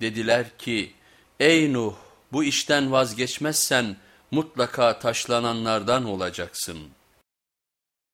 Dediler ki ey Nuh bu işten vazgeçmezsen mutlaka taşlananlardan olacaksın.''